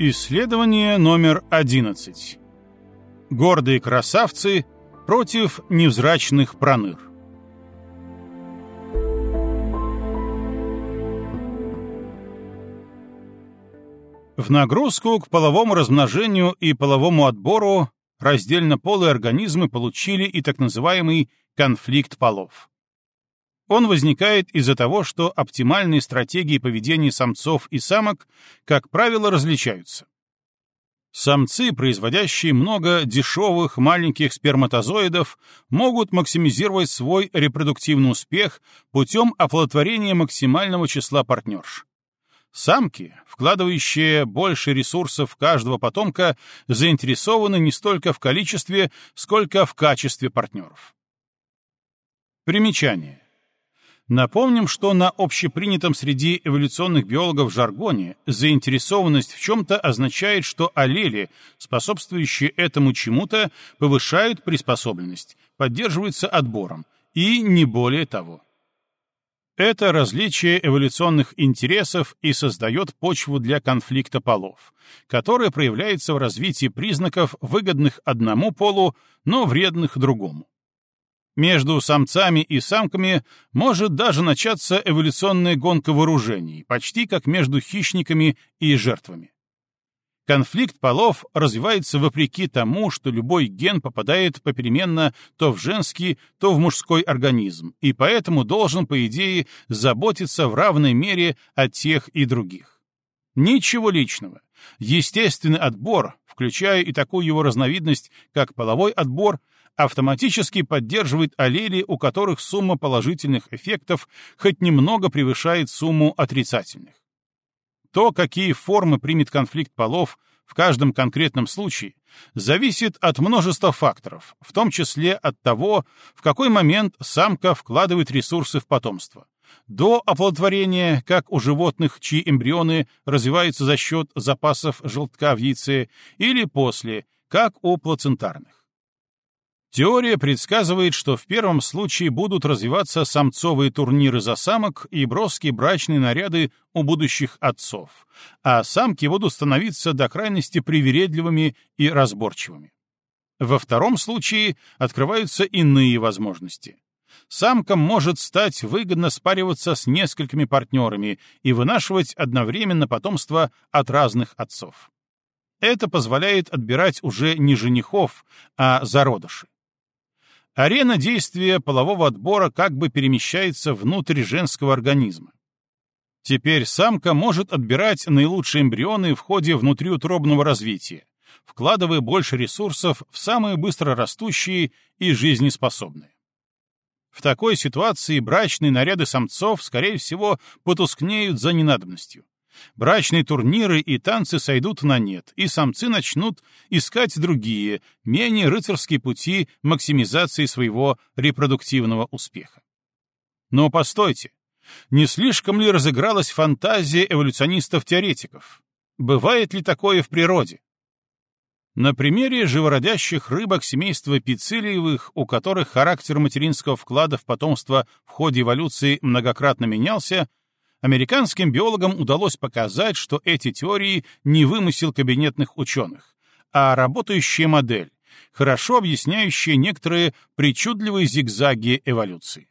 Исследование номер 11. Гордые красавцы против невзрачных проныр. В нагрузку к половому размножению и половому отбору раздельно полые организмы получили и так называемый конфликт полов. Он возникает из-за того, что оптимальные стратегии поведения самцов и самок, как правило, различаются. Самцы, производящие много дешевых маленьких сперматозоидов, могут максимизировать свой репродуктивный успех путем оплодотворения максимального числа партнерш. Самки, вкладывающие больше ресурсов каждого потомка, заинтересованы не столько в количестве, сколько в качестве партнеров. Примечание. Напомним, что на общепринятом среди эволюционных биологов жаргоне заинтересованность в чем-то означает, что аллели, способствующие этому чему-то, повышают приспособленность, поддерживаются отбором, и не более того. Это различие эволюционных интересов и создает почву для конфликта полов, которая проявляется в развитии признаков, выгодных одному полу, но вредных другому. Между самцами и самками может даже начаться эволюционная гонка вооружений, почти как между хищниками и жертвами. Конфликт полов развивается вопреки тому, что любой ген попадает попеременно то в женский, то в мужской организм, и поэтому должен, по идее, заботиться в равной мере о тех и других. Ничего личного. Естественный отбор, включая и такую его разновидность, как половой отбор, автоматически поддерживает аллели, у которых сумма положительных эффектов хоть немного превышает сумму отрицательных. То, какие формы примет конфликт полов в каждом конкретном случае, зависит от множества факторов, в том числе от того, в какой момент самка вкладывает ресурсы в потомство. До оплодотворения, как у животных, чьи эмбрионы развиваются за счет запасов желтка в яйце, или после, как у плацентарных. Теория предсказывает, что в первом случае будут развиваться самцовые турниры за самок и броские брачные наряды у будущих отцов, а самки будут становиться до крайности привередливыми и разборчивыми. Во втором случае открываются иные возможности. Самкам может стать выгодно спариваться с несколькими партнерами и вынашивать одновременно потомство от разных отцов. Это позволяет отбирать уже не женихов, а зародыши. Арена действия полового отбора как бы перемещается внутрь женского организма. Теперь самка может отбирать наилучшие эмбрионы в ходе внутриутробного развития, вкладывая больше ресурсов в самые быстрорастущие и жизнеспособные. В такой ситуации брачные наряды самцов, скорее всего, потускнеют за ненадобностью. Брачные турниры и танцы сойдут на нет, и самцы начнут искать другие, менее рыцарские пути максимизации своего репродуктивного успеха. Но постойте, не слишком ли разыгралась фантазия эволюционистов-теоретиков? Бывает ли такое в природе? На примере живородящих рыбок семейства пицилиевых, у которых характер материнского вклада в потомство в ходе эволюции многократно менялся, американским биологам удалось показать, что эти теории не вымысел кабинетных ученых, а работающая модель, хорошо объясняющая некоторые причудливые зигзаги эволюции.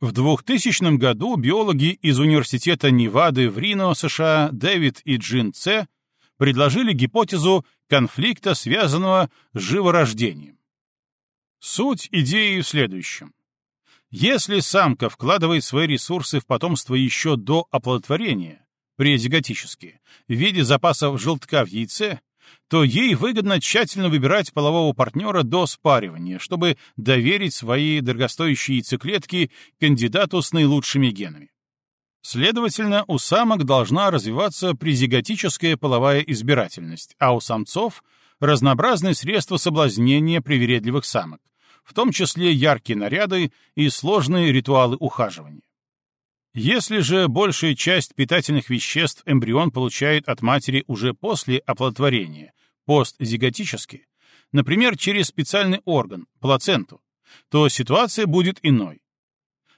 В 2000 году биологи из Университета Невады в Рино, США, Дэвид и Джин Ц. предложили гипотезу конфликта, связанного с живорождением. Суть идеи в следующем. Если самка вкладывает свои ресурсы в потомство еще до оплодотворения, презиготически, в виде запасов желтка в яйце, то ей выгодно тщательно выбирать полового партнера до спаривания, чтобы доверить свои дорогостоящие яйцеклетки кандидату с наилучшими генами. Следовательно, у самок должна развиваться презиготическая половая избирательность, а у самцов — разнообразные средства соблазнения привередливых самок, в том числе яркие наряды и сложные ритуалы ухаживания. Если же большая часть питательных веществ эмбрион получает от матери уже после оплодотворения, постзиготически, например, через специальный орган, плаценту, то ситуация будет иной.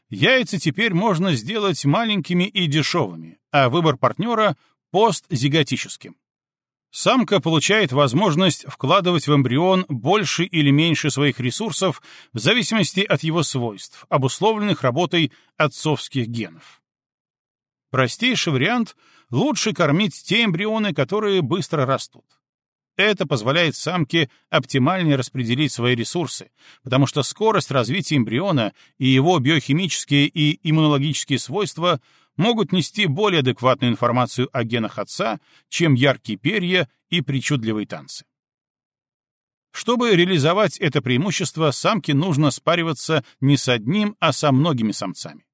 Яйца теперь можно сделать маленькими и дешевыми, а выбор партнера постзиготическим. Самка получает возможность вкладывать в эмбрион больше или меньше своих ресурсов в зависимости от его свойств, обусловленных работой отцовских генов. Простейший вариант — лучше кормить те эмбрионы, которые быстро растут. Это позволяет самке оптимальнее распределить свои ресурсы, потому что скорость развития эмбриона и его биохимические и иммунологические свойства могут нести более адекватную информацию о генах отца, чем яркие перья и причудливые танцы. Чтобы реализовать это преимущество, самке нужно спариваться не с одним, а со многими самцами.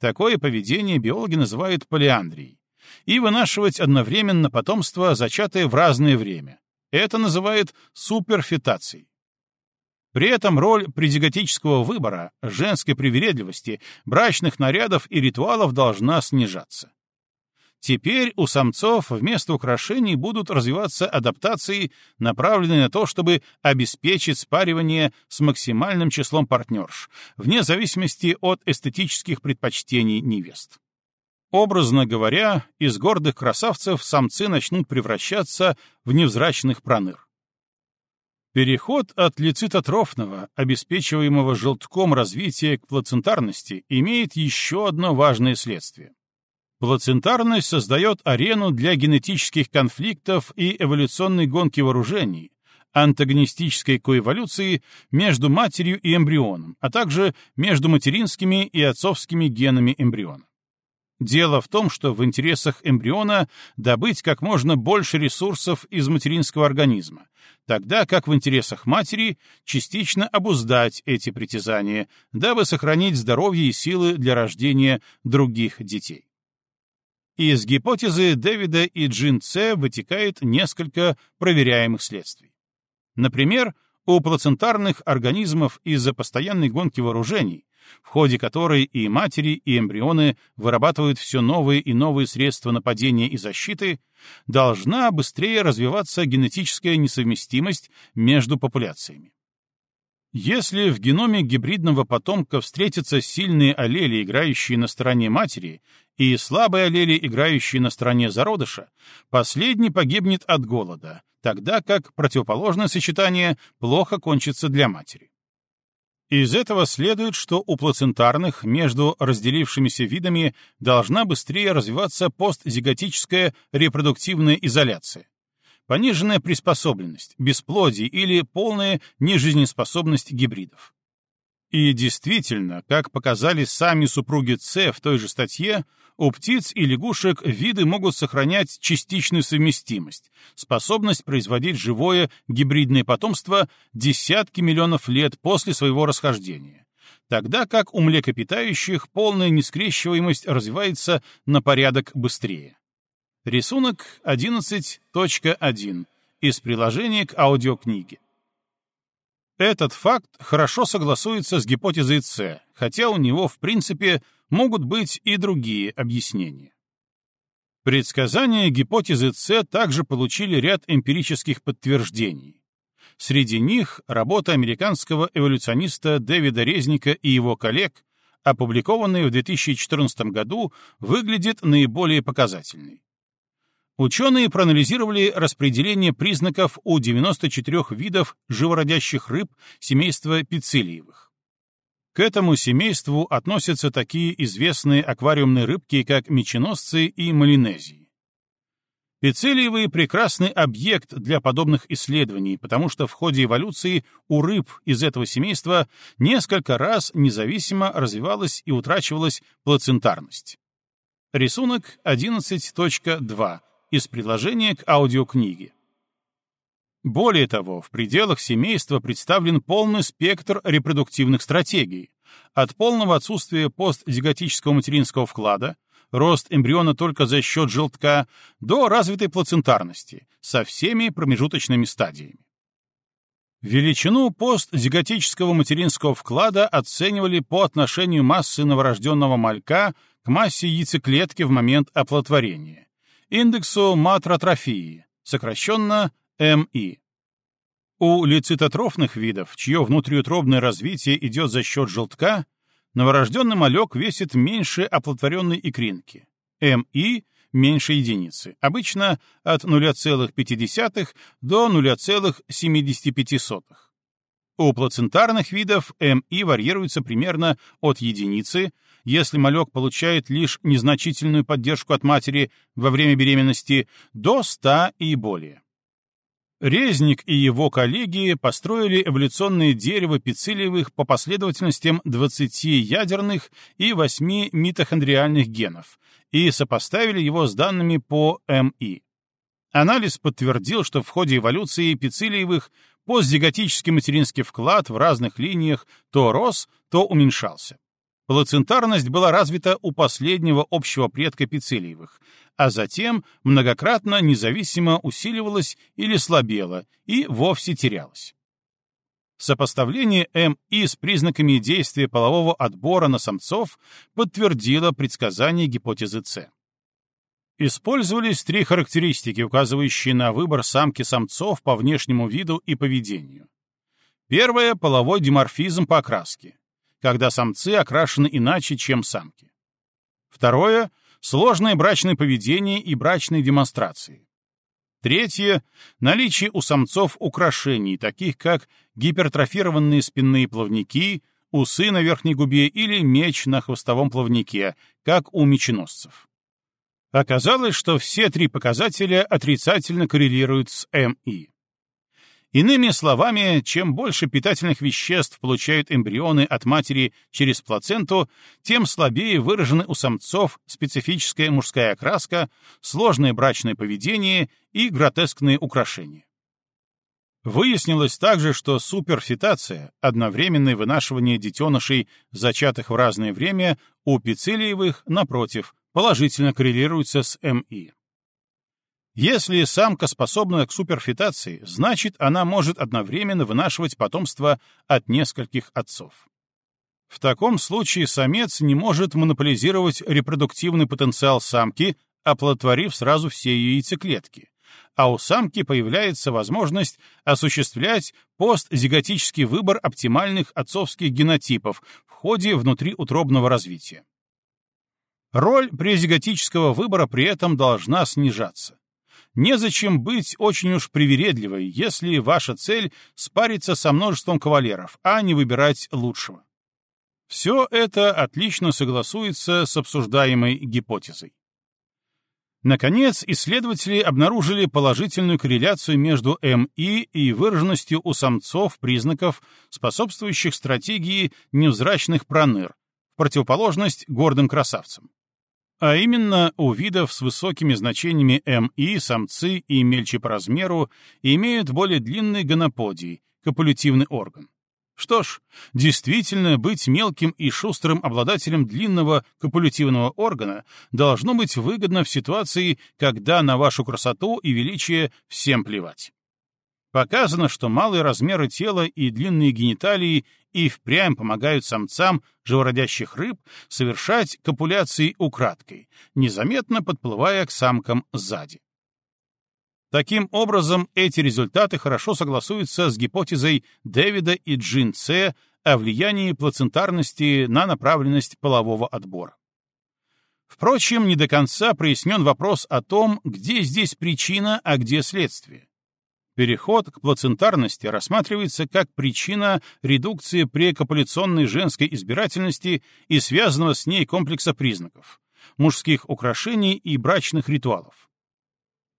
Такое поведение биологи называют полиандрией. И вынашивать одновременно потомство, зачатое в разное время, это называют суперфитацией. При этом роль предиготического выбора, женской привередливости, брачных нарядов и ритуалов должна снижаться. Теперь у самцов вместо украшений будут развиваться адаптации, направленные на то, чтобы обеспечить спаривание с максимальным числом партнерш, вне зависимости от эстетических предпочтений невест. Образно говоря, из гордых красавцев самцы начнут превращаться в невзрачных проныр. Переход от лецитотрофного, обеспечиваемого желтком развития к плацентарности, имеет еще одно важное следствие. Плацентарность создает арену для генетических конфликтов и эволюционной гонки вооружений, антагонистической коэволюции между матерью и эмбрионом, а также между материнскими и отцовскими генами эмбриона. Дело в том, что в интересах эмбриона добыть как можно больше ресурсов из материнского организма, тогда как в интересах матери частично обуздать эти притязания, дабы сохранить здоровье и силы для рождения других детей. Из гипотезы Дэвида и Джин Ц вытекает несколько проверяемых следствий. Например, у плацентарных организмов из-за постоянной гонки вооружений в ходе которой и матери, и эмбрионы вырабатывают все новые и новые средства нападения и защиты, должна быстрее развиваться генетическая несовместимость между популяциями. Если в геноме гибридного потомка встретятся сильные аллели, играющие на стороне матери, и слабые аллели, играющие на стороне зародыша, последний погибнет от голода, тогда как противоположное сочетание плохо кончится для матери. Из этого следует, что у плацентарных между разделившимися видами должна быстрее развиваться постзиготическая репродуктивная изоляция, пониженная приспособленность, бесплодие или полная нежизнеспособность гибридов. И действительно, как показали сами супруги С в той же статье, у птиц и лягушек виды могут сохранять частичную совместимость, способность производить живое гибридное потомство десятки миллионов лет после своего расхождения, тогда как у млекопитающих полная нескрещиваемость развивается на порядок быстрее. Рисунок 11.1 из приложения к аудиокниге. Этот факт хорошо согласуется с гипотезой С, хотя у него, в принципе, могут быть и другие объяснения. Предсказания гипотезы С также получили ряд эмпирических подтверждений. Среди них работа американского эволюциониста Дэвида Резника и его коллег, опубликованная в 2014 году, выглядит наиболее показательной. Ученые проанализировали распределение признаков у 94 видов живородящих рыб семейства пицилиевых. К этому семейству относятся такие известные аквариумные рыбки, как меченосцы и малинезии. Пицелиевый — прекрасный объект для подобных исследований, потому что в ходе эволюции у рыб из этого семейства несколько раз независимо развивалась и утрачивалась плацентарность. Рисунок 11.2 из приложения к аудиокниге. Более того, в пределах семейства представлен полный спектр репродуктивных стратегий, от полного отсутствия постзиготического материнского вклада, рост эмбриона только за счет желтка, до развитой плацентарности, со всеми промежуточными стадиями. Величину постзиготического материнского вклада оценивали по отношению массы новорожденного малька к массе яйцеклетки в момент оплодотворения, индексу матротрофии, сокращенно МИ. У лицитотрофных видов, чье внутриутробное развитие идет за счет желтка, новорожденный малек весит меньше оплодотворенной икринки. МИ меньше единицы, обычно от 0,5 до 0,75. У плацентарных видов МИ варьируется примерно от единицы, если малек получает лишь незначительную поддержку от матери во время беременности, до 100 и более. Резник и его коллеги построили эволюционное дерево пицилиевых по последовательностям 20 ядерных и 8 митохондриальных генов и сопоставили его с данными по МИ. Анализ подтвердил, что в ходе эволюции пицилиевых постзиготический материнский вклад в разных линиях то рос, то уменьшался. Плацентарность была развита у последнего общего предка пицилиевых, а затем многократно независимо усиливалась или слабела и вовсе терялась. Сопоставление МИ с признаками действия полового отбора на самцов подтвердило предсказание гипотезы С. Использовались три характеристики, указывающие на выбор самки-самцов по внешнему виду и поведению. Первое — половой диморфизм по окраске, когда самцы окрашены иначе, чем самки. Второе сложное брачное поведение и брачные демонстрации. Третье — наличие у самцов украшений, таких как гипертрофированные спинные плавники, усы на верхней губе или меч на хвостовом плавнике, как у меченосцев. Оказалось, что все три показателя отрицательно коррелируют с МИ. Иными словами, чем больше питательных веществ получают эмбрионы от матери через плаценту, тем слабее выражены у самцов специфическая мужская окраска, сложное брачное поведение и гротескные украшения. Выяснилось также, что суперфитация, одновременное вынашивание детенышей, зачатых в разное время, у пицилиевых, напротив, положительно коррелируется с МИ. Если самка способна к суперфитации, значит, она может одновременно вынашивать потомство от нескольких отцов. В таком случае самец не может монополизировать репродуктивный потенциал самки, оплодотворив сразу все ее яйцеклетки, а у самки появляется возможность осуществлять постзиготический выбор оптимальных отцовских генотипов в ходе внутриутробного развития. Роль презиготического выбора при этом должна снижаться. Незачем быть очень уж привередливой, если ваша цель — спариться со множеством кавалеров, а не выбирать лучшего. Все это отлично согласуется с обсуждаемой гипотезой. Наконец, исследователи обнаружили положительную корреляцию между МИ и выраженностью у самцов признаков, способствующих стратегии невзрачных проныр, в противоположность гордым красавцам. А именно, у видов с высокими значениями МИ самцы и мельче по размеру имеют более длинный гоноподий, копулятивный орган. Что ж, действительно, быть мелким и шустрым обладателем длинного копулятивного органа должно быть выгодно в ситуации, когда на вашу красоту и величие всем плевать. Показано, что малые размеры тела и длинные гениталии и впрямь помогают самцам живородящих рыб совершать копуляции украдкой, незаметно подплывая к самкам сзади. Таким образом, эти результаты хорошо согласуются с гипотезой Дэвида и Джин Ц о влиянии плацентарности на направленность полового отбора. Впрочем, не до конца прояснен вопрос о том, где здесь причина, а где следствие. Переход к плацентарности рассматривается как причина редукции прекопуляционной женской избирательности и связанного с ней комплекса признаков, мужских украшений и брачных ритуалов.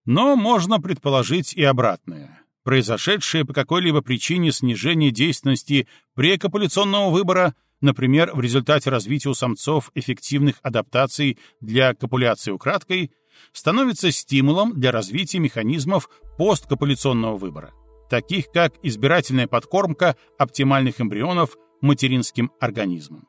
Но можно предположить и обратное. Произошедшее по какой-либо причине снижение действенности прекопуляционного выбора, например, в результате развития у самцов эффективных адаптаций для копуляции украдкой – становится стимулом для развития механизмов посткопуляционного выбора, таких как избирательная подкормка оптимальных эмбрионов материнским организмом.